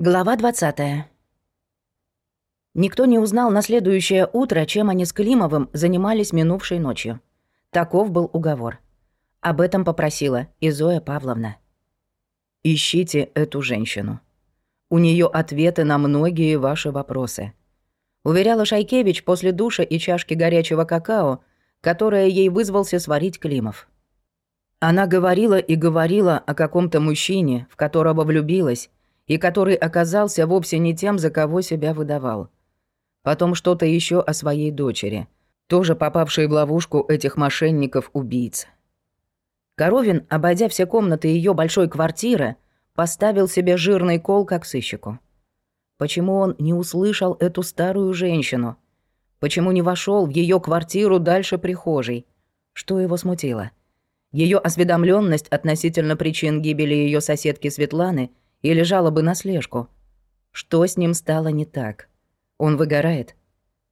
Глава 20. Никто не узнал на следующее утро, чем они с Климовым занимались минувшей ночью. Таков был уговор. Об этом попросила и Зоя Павловна. «Ищите эту женщину. У нее ответы на многие ваши вопросы», — уверяла Шайкевич после душа и чашки горячего какао, которое ей вызвался сварить Климов. Она говорила и говорила о каком-то мужчине, в которого влюбилась, и который оказался вовсе не тем, за кого себя выдавал. Потом что-то еще о своей дочери, тоже попавшей в ловушку этих мошенников-убийц. Коровин, обойдя все комнаты ее большой квартиры, поставил себе жирный кол как сыщику. Почему он не услышал эту старую женщину? Почему не вошел в ее квартиру дальше прихожей? Что его смутило? Ее осведомленность относительно причин гибели ее соседки Светланы – или жалобы на слежку. Что с ним стало не так? Он выгорает,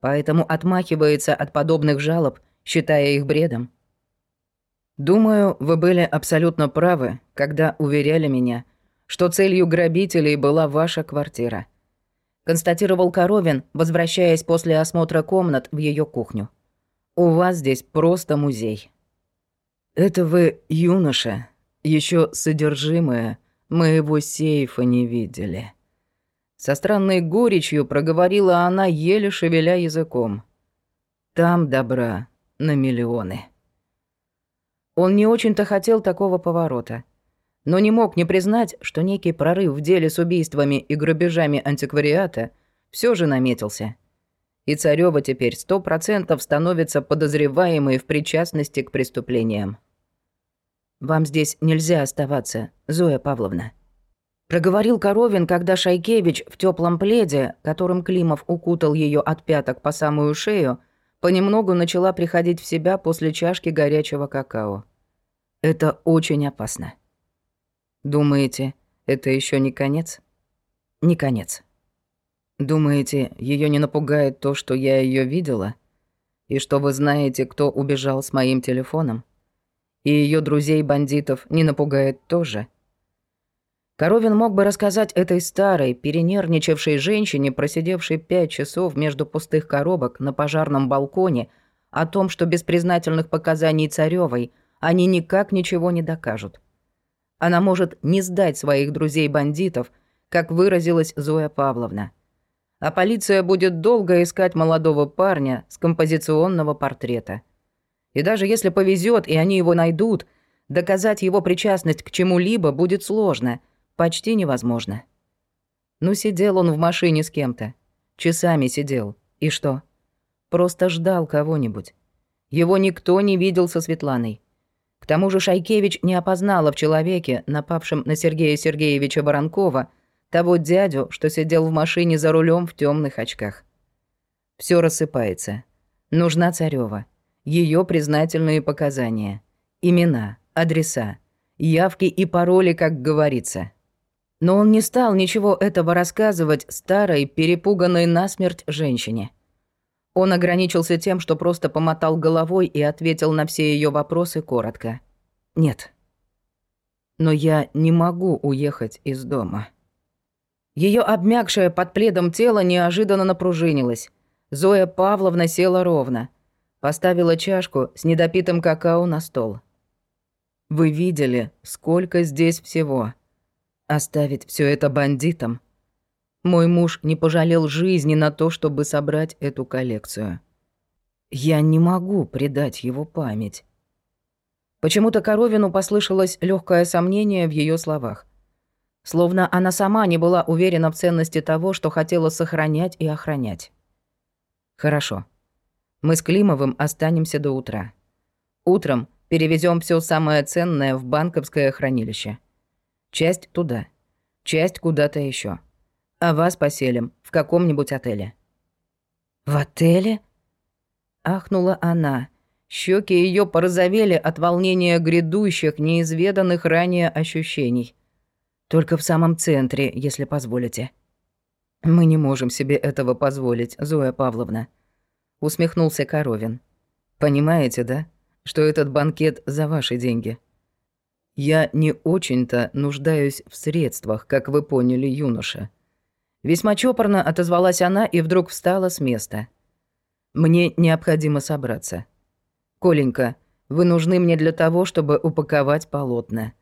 поэтому отмахивается от подобных жалоб, считая их бредом. Думаю, вы были абсолютно правы, когда уверяли меня, что целью грабителей была ваша квартира. Констатировал Коровин, возвращаясь после осмотра комнат в ее кухню. У вас здесь просто музей. Это вы, юноша, еще содержимое Моего сейфа не видели. Со странной горечью проговорила она, еле шевеля языком. Там добра на миллионы. Он не очень-то хотел такого поворота, но не мог не признать, что некий прорыв в деле с убийствами и грабежами антиквариата все же наметился. И Царёва теперь сто процентов становится подозреваемой в причастности к преступлениям. Вам здесь нельзя оставаться, Зоя Павловна. Проговорил Коровин, когда Шайкевич в теплом пледе, которым Климов укутал ее от пяток по самую шею, понемногу начала приходить в себя после чашки горячего какао. Это очень опасно. Думаете, это еще не конец? Не конец. Думаете, ее не напугает то, что я ее видела? И что вы знаете, кто убежал с моим телефоном? И ее друзей-бандитов не напугает тоже. Коровин мог бы рассказать этой старой, перенервничавшей женщине, просидевшей пять часов между пустых коробок на пожарном балконе, о том, что без признательных показаний Царёвой они никак ничего не докажут. Она может не сдать своих друзей-бандитов, как выразилась Зоя Павловна. А полиция будет долго искать молодого парня с композиционного портрета – и даже если повезет, и они его найдут, доказать его причастность к чему-либо будет сложно, почти невозможно. Ну, сидел он в машине с кем-то. Часами сидел. И что? Просто ждал кого-нибудь. Его никто не видел со Светланой. К тому же Шайкевич не опознала в человеке, напавшем на Сергея Сергеевича Воронкова, того дядю, что сидел в машине за рулем в темных очках. Все рассыпается. Нужна Царева ее признательные показания, имена, адреса, явки и пароли, как говорится. Но он не стал ничего этого рассказывать старой, перепуганной насмерть женщине. Он ограничился тем, что просто помотал головой и ответил на все ее вопросы коротко. «Нет». «Но я не могу уехать из дома». Ее обмякшее под пледом тело неожиданно напружинилось. Зоя Павловна села ровно. Поставила чашку с недопитым какао на стол. «Вы видели, сколько здесь всего. Оставить все это бандитам? Мой муж не пожалел жизни на то, чтобы собрать эту коллекцию. Я не могу предать его память». Почему-то Коровину послышалось легкое сомнение в ее словах. Словно она сама не была уверена в ценности того, что хотела сохранять и охранять. «Хорошо», мы с Климовым останемся до утра. Утром перевезем все самое ценное в банковское хранилище. Часть туда, часть куда-то еще. А вас поселим в каком-нибудь отеле». «В отеле?» Ахнула она. Щеки ее порозовели от волнения грядущих, неизведанных ранее ощущений. Только в самом центре, если позволите. Мы не можем себе этого позволить, Зоя Павловна усмехнулся Коровин. Понимаете, да, что этот банкет за ваши деньги? Я не очень-то нуждаюсь в средствах, как вы поняли, юноша. Весьма чопорно отозвалась она и вдруг встала с места. «Мне необходимо собраться. Коленька, вы нужны мне для того, чтобы упаковать полотна.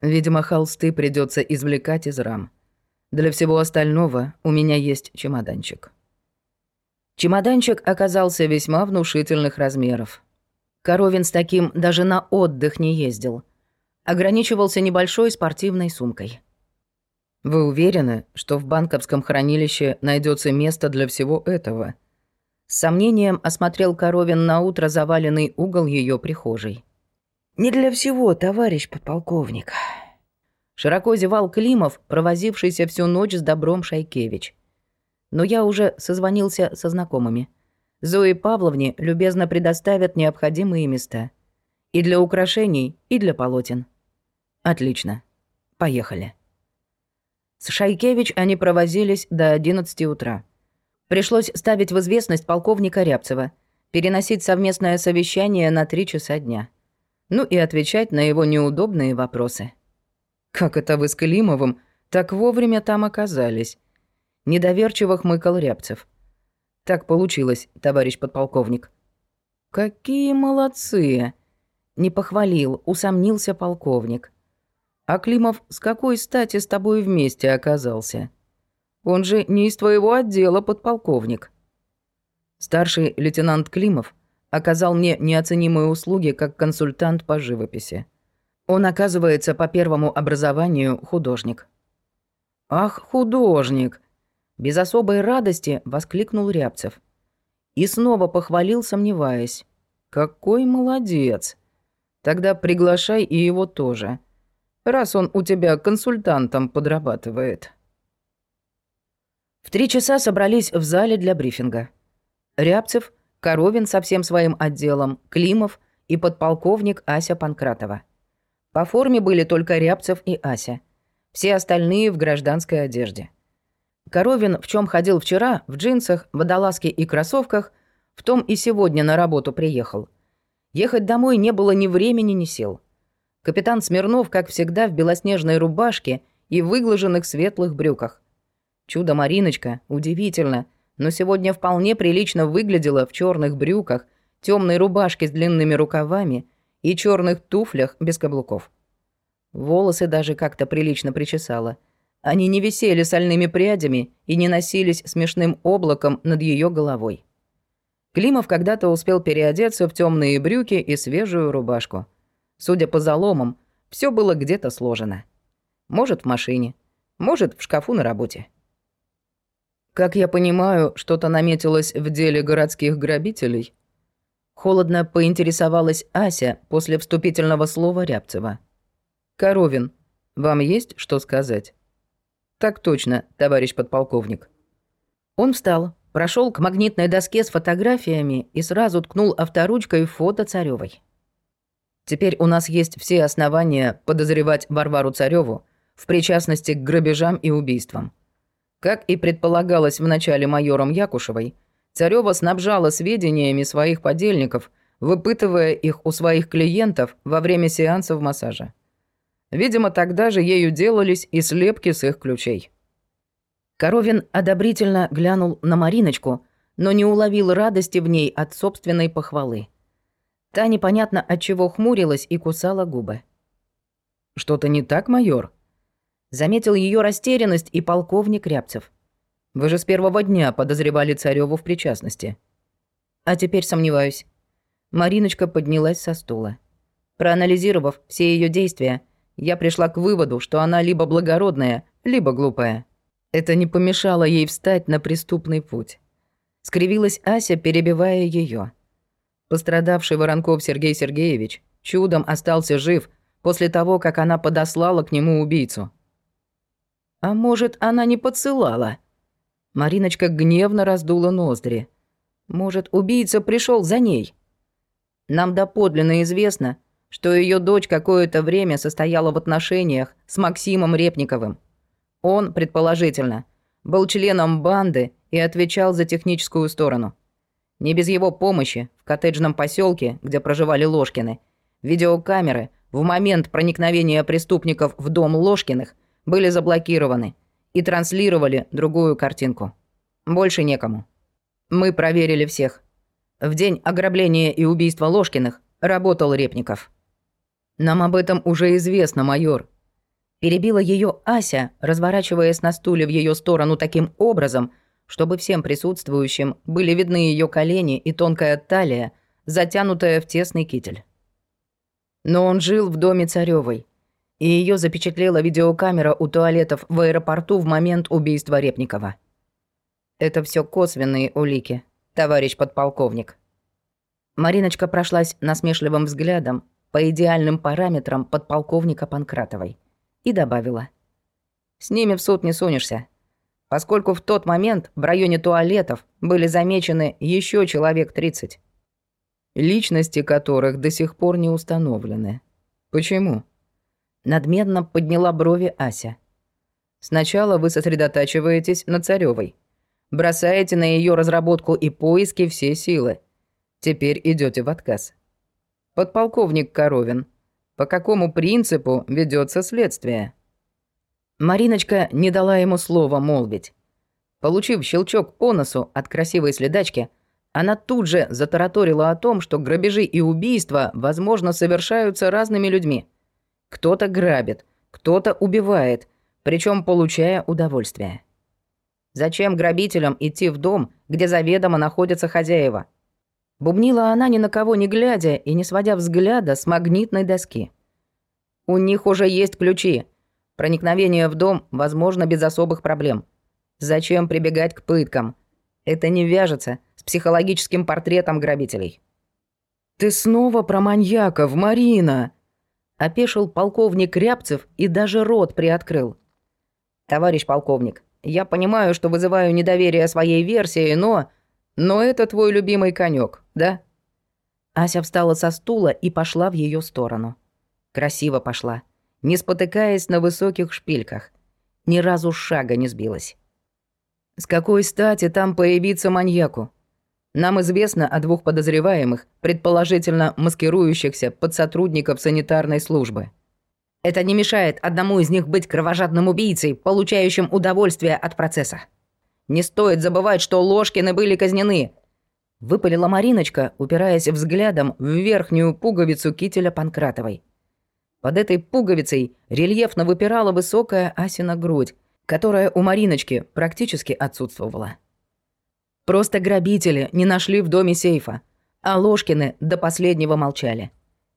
Видимо, холсты придется извлекать из рам. Для всего остального у меня есть чемоданчик». Чемоданчик оказался весьма внушительных размеров. Коровин с таким даже на отдых не ездил. Ограничивался небольшой спортивной сумкой. Вы уверены, что в банковском хранилище найдется место для всего этого? С сомнением осмотрел Коровин на утро заваленный угол ее прихожей. Не для всего, товарищ подполковник. Широко зевал Климов, провозившийся всю ночь с добром Шайкевич. Но я уже созвонился со знакомыми. Зои Павловне любезно предоставят необходимые места. И для украшений, и для полотен. Отлично. Поехали. С Шайкевич они провозились до 11 утра. Пришлось ставить в известность полковника Рябцева, переносить совместное совещание на три часа дня. Ну и отвечать на его неудобные вопросы. «Как это вы с Климовым так вовремя там оказались?» Недоверчиво хмыкал Рябцев. «Так получилось, товарищ подполковник». «Какие молодцы!» Не похвалил, усомнился полковник. А Климов с какой стати с тобой вместе оказался? Он же не из твоего отдела, подполковник. Старший лейтенант Климов оказал мне неоценимые услуги как консультант по живописи. Он, оказывается, по первому образованию художник. «Ах, художник!» Без особой радости воскликнул Рябцев. И снова похвалил, сомневаясь. «Какой молодец! Тогда приглашай и его тоже раз он у тебя консультантом подрабатывает. В три часа собрались в зале для брифинга. Рябцев, Коровин со всем своим отделом, Климов и подполковник Ася Панкратова. По форме были только Рябцев и Ася. Все остальные в гражданской одежде. Коровин, в чем ходил вчера, в джинсах, водолазке и кроссовках, в том и сегодня на работу приехал. Ехать домой не было ни времени, ни сил. Капитан Смирнов, как всегда, в белоснежной рубашке и выглаженных светлых брюках. Чудо Мариночка, удивительно, но сегодня вполне прилично выглядела в черных брюках, темной рубашке с длинными рукавами и черных туфлях без каблуков. Волосы даже как-то прилично причесала. Они не висели сольными прядями и не носились смешным облаком над ее головой. Климов когда-то успел переодеться в темные брюки и свежую рубашку. Судя по заломам, все было где-то сложено. Может, в машине, может, в шкафу на работе. Как я понимаю, что-то наметилось в деле городских грабителей. Холодно поинтересовалась Ася после вступительного слова Рябцева. Коровин, вам есть что сказать? Так точно, товарищ подполковник. Он встал, прошел к магнитной доске с фотографиями и сразу ткнул авторучкой фото Царёвой. Теперь у нас есть все основания подозревать Варвару Цареву в причастности к грабежам и убийствам. Как и предполагалось в начале майором Якушевой, Царева снабжала сведениями своих подельников, выпытывая их у своих клиентов во время сеансов массажа. Видимо, тогда же ею делались и слепки с их ключей. Коровин одобрительно глянул на Мариночку, но не уловил радости в ней от собственной похвалы. Та непонятно от чего хмурилась и кусала губы. «Что-то не так, майор?» Заметил ее растерянность и полковник Рябцев. «Вы же с первого дня подозревали Цареву в причастности». «А теперь сомневаюсь». Мариночка поднялась со стула. Проанализировав все ее действия, я пришла к выводу, что она либо благородная, либо глупая. Это не помешало ей встать на преступный путь. Скривилась Ася, перебивая ее. Пострадавший Воронков Сергей Сергеевич чудом остался жив после того, как она подослала к нему убийцу. А может, она не подсылала? Мариночка гневно раздула ноздри. Может, убийца пришел за ней? Нам доподлинно известно, что ее дочь какое-то время состояла в отношениях с Максимом Репниковым. Он, предположительно, был членом банды и отвечал за техническую сторону. Не без его помощи в коттеджном поселке, где проживали Ложкины, видеокамеры в момент проникновения преступников в дом Ложкиных были заблокированы, и транслировали другую картинку. Больше некому. Мы проверили всех. В день ограбления и убийства Ложкиных работал Репников. Нам об этом уже известно, майор. Перебила ее Ася, разворачиваясь на стуле в ее сторону таким образом, чтобы всем присутствующим были видны ее колени и тонкая талия, затянутая в тесный китель. Но он жил в доме Царевой, и ее запечатлела видеокамера у туалетов в аэропорту в момент убийства Репникова. Это все косвенные улики, товарищ подполковник. Мариночка прошлась насмешливым взглядом по идеальным параметрам подполковника Панкратовой и добавила. «С ними в суд не сунешься, поскольку в тот момент в районе туалетов были замечены еще человек 30, личности которых до сих пор не установлены. Почему?» Надменно подняла брови Ася. «Сначала вы сосредотачиваетесь на Царевой, бросаете на ее разработку и поиски все силы. Теперь идете в отказ. Подполковник Коровин, по какому принципу ведется следствие?» Мариночка не дала ему слова молвить. Получив щелчок по носу от красивой следачки, она тут же затараторила о том, что грабежи и убийства, возможно, совершаются разными людьми. Кто-то грабит, кто-то убивает, причем получая удовольствие. Зачем грабителям идти в дом, где заведомо находятся хозяева? Бубнила она ни на кого не глядя и не сводя взгляда с магнитной доски. У них уже есть ключи. Проникновение в дом возможно без особых проблем. Зачем прибегать к пыткам? Это не вяжется с психологическим портретом грабителей. «Ты снова про маньяков, Марина!» Опешил полковник Рябцев и даже рот приоткрыл. «Товарищ полковник, я понимаю, что вызываю недоверие своей версии, но...» Но это твой любимый конек, да? Ася встала со стула и пошла в ее сторону. Красиво пошла, не спотыкаясь на высоких шпильках. Ни разу шага не сбилась. С какой стати там появиться маньяку? Нам известно о двух подозреваемых, предположительно маскирующихся под сотрудников санитарной службы. Это не мешает одному из них быть кровожадным убийцей, получающим удовольствие от процесса. Не стоит забывать, что Ложкины были казнены!» Выпалила Мариночка, упираясь взглядом в верхнюю пуговицу кителя Панкратовой. Под этой пуговицей рельефно выпирала высокая Асина грудь, которая у Мариночки практически отсутствовала. Просто грабители не нашли в доме сейфа, а Ложкины до последнего молчали.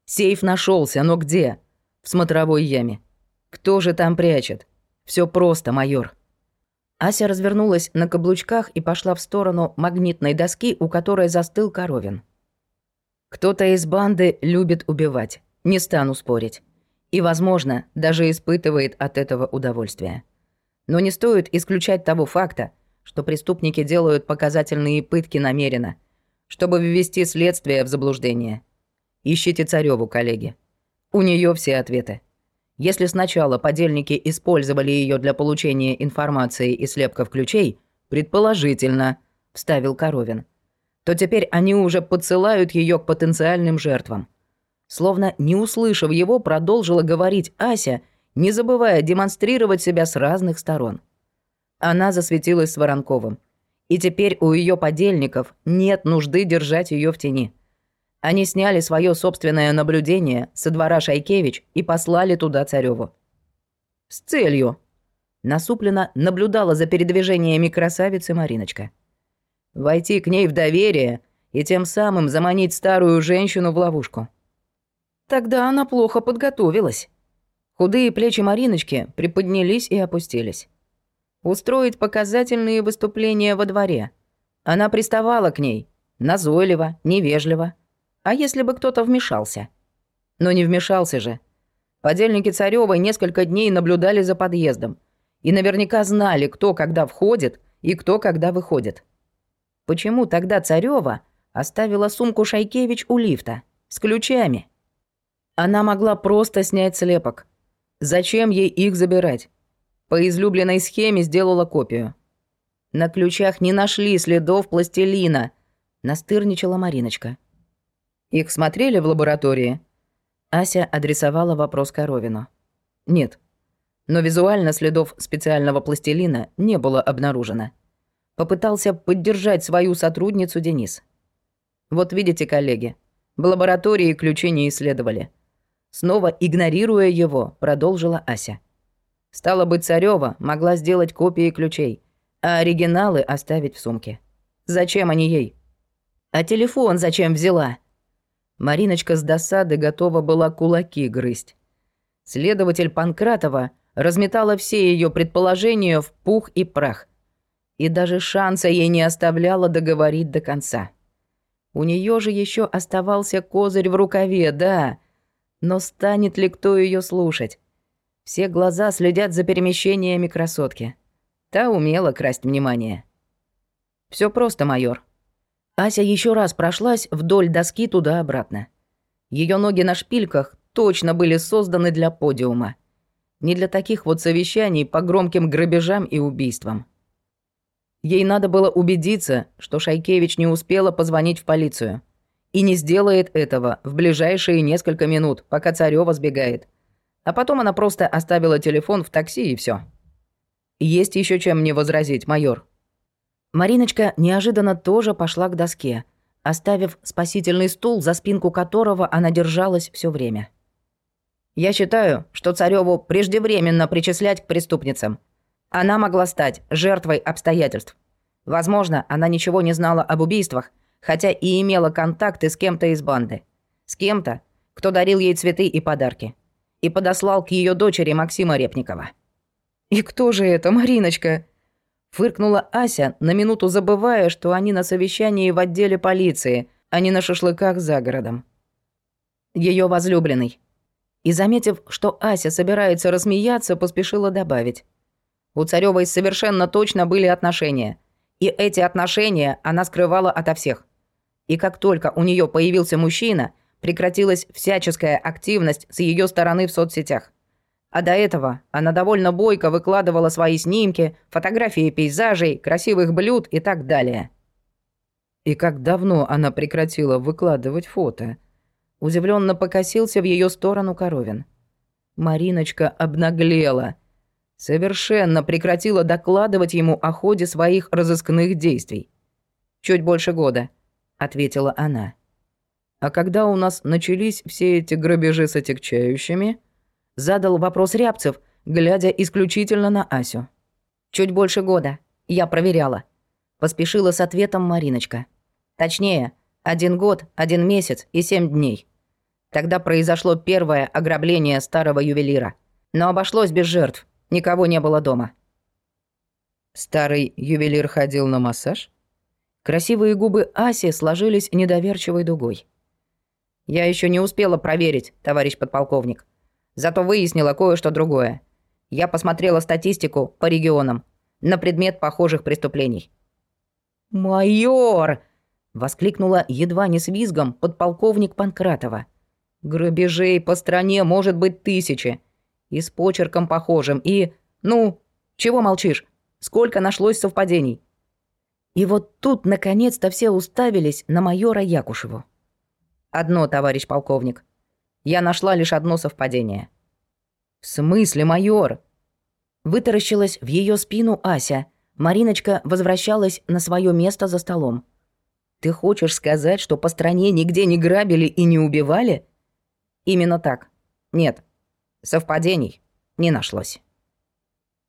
Сейф нашелся, но где? В смотровой яме. Кто же там прячет? Все просто, майор. Ася развернулась на каблучках и пошла в сторону магнитной доски, у которой застыл Коровин. Кто-то из банды любит убивать, не стану спорить. И, возможно, даже испытывает от этого удовольствие. Но не стоит исключать того факта, что преступники делают показательные пытки намеренно, чтобы ввести следствие в заблуждение. Ищите Цареву, коллеги. У нее все ответы. Если сначала подельники использовали ее для получения информации и слепков ключей, предположительно, вставил Коровин, то теперь они уже подсылают ее к потенциальным жертвам. Словно не услышав его, продолжила говорить Ася, не забывая демонстрировать себя с разных сторон. Она засветилась с Воронковым. И теперь у ее подельников нет нужды держать ее в тени. Они сняли свое собственное наблюдение со двора Шайкевич и послали туда Цареву. С целью. Насупленно наблюдала за передвижениями красавицы Мариночка. Войти к ней в доверие и тем самым заманить старую женщину в ловушку. Тогда она плохо подготовилась. Худые плечи Мариночки приподнялись и опустились. Устроить показательные выступления во дворе. Она приставала к ней, назойливо, невежливо, а если бы кто-то вмешался? Но не вмешался же. Подельники Царёвой несколько дней наблюдали за подъездом. И наверняка знали, кто когда входит и кто когда выходит. Почему тогда Царёва оставила сумку Шайкевич у лифта с ключами? Она могла просто снять слепок. Зачем ей их забирать? По излюбленной схеме сделала копию. На ключах не нашли следов пластилина, настырничала Мариночка. Их смотрели в лаборатории?» Ася адресовала вопрос Коровину. «Нет. Но визуально следов специального пластилина не было обнаружено. Попытался поддержать свою сотрудницу Денис. Вот видите, коллеги, в лаборатории ключи не исследовали. Снова игнорируя его, продолжила Ася. Стало быть, Царёва могла сделать копии ключей, а оригиналы оставить в сумке. Зачем они ей? А телефон зачем взяла? Мариночка с досады готова была кулаки грызть. Следователь Панкратова разметала все ее предположения в пух и прах. И даже шанса ей не оставляла договорить до конца. У нее же еще оставался козырь в рукаве, да. Но станет ли кто ее слушать? Все глаза следят за перемещениями красотки. Та умела красть внимание. Все просто, майор. Ася еще раз прошлась вдоль доски туда-обратно. Ее ноги на шпильках точно были созданы для подиума. Не для таких вот совещаний по громким грабежам и убийствам. Ей надо было убедиться, что Шайкевич не успела позвонить в полицию. И не сделает этого в ближайшие несколько минут, пока Царёва сбегает. А потом она просто оставила телефон в такси и все. Есть еще чем мне возразить, майор. Мариночка неожиданно тоже пошла к доске, оставив спасительный стул, за спинку которого она держалась все время. Я считаю, что Царёву преждевременно причислять к преступницам. Она могла стать жертвой обстоятельств. Возможно, она ничего не знала об убийствах, хотя и имела контакты с кем-то из банды. С кем-то, кто дарил ей цветы и подарки. И подослал к ее дочери Максима Репникова. «И кто же это, Мариночка?» Фыркнула Ася, на минуту забывая, что они на совещании в отделе полиции, а не на шашлыках за городом. Ее возлюбленный. И, заметив, что Ася собирается рассмеяться, поспешила добавить. У Царёвой совершенно точно были отношения. И эти отношения она скрывала ото всех. И как только у нее появился мужчина, прекратилась всяческая активность с ее стороны в соцсетях. А до этого она довольно бойко выкладывала свои снимки, фотографии пейзажей, красивых блюд и так далее. И как давно она прекратила выкладывать фото? Удивленно покосился в ее сторону Коровин. Мариночка обнаглела – совершенно прекратила докладывать ему о ходе своих разыскных действий. «Чуть больше года», — ответила она. «А когда у нас начались все эти грабежи с отягчающими?» — задал вопрос Рябцев, глядя исключительно на Асю. «Чуть больше года. Я проверяла». Поспешила с ответом Мариночка. «Точнее, один год, один месяц и семь дней. Тогда произошло первое ограбление старого ювелира. Но обошлось без жертв. Никого не было дома. Старый ювелир ходил на массаж? Красивые губы Аси сложились недоверчивой дугой. Я еще не успела проверить, товарищ подполковник. Зато выяснила кое-что другое. Я посмотрела статистику по регионам на предмет похожих преступлений. «Майор!» — воскликнула едва не с визгом подполковник Панкратова. «Грабежей по стране может быть тысячи. И с почерком похожим, и... Ну, чего молчишь? Сколько нашлось совпадений?» И вот тут, наконец-то, все уставились на майора Якушеву. «Одно, товарищ полковник. Я нашла лишь одно совпадение». «В смысле, майор?» Вытаращилась в ее спину Ася. Мариночка возвращалась на свое место за столом. «Ты хочешь сказать, что по стране нигде не грабили и не убивали?» «Именно так. Нет, Совпадений не нашлось.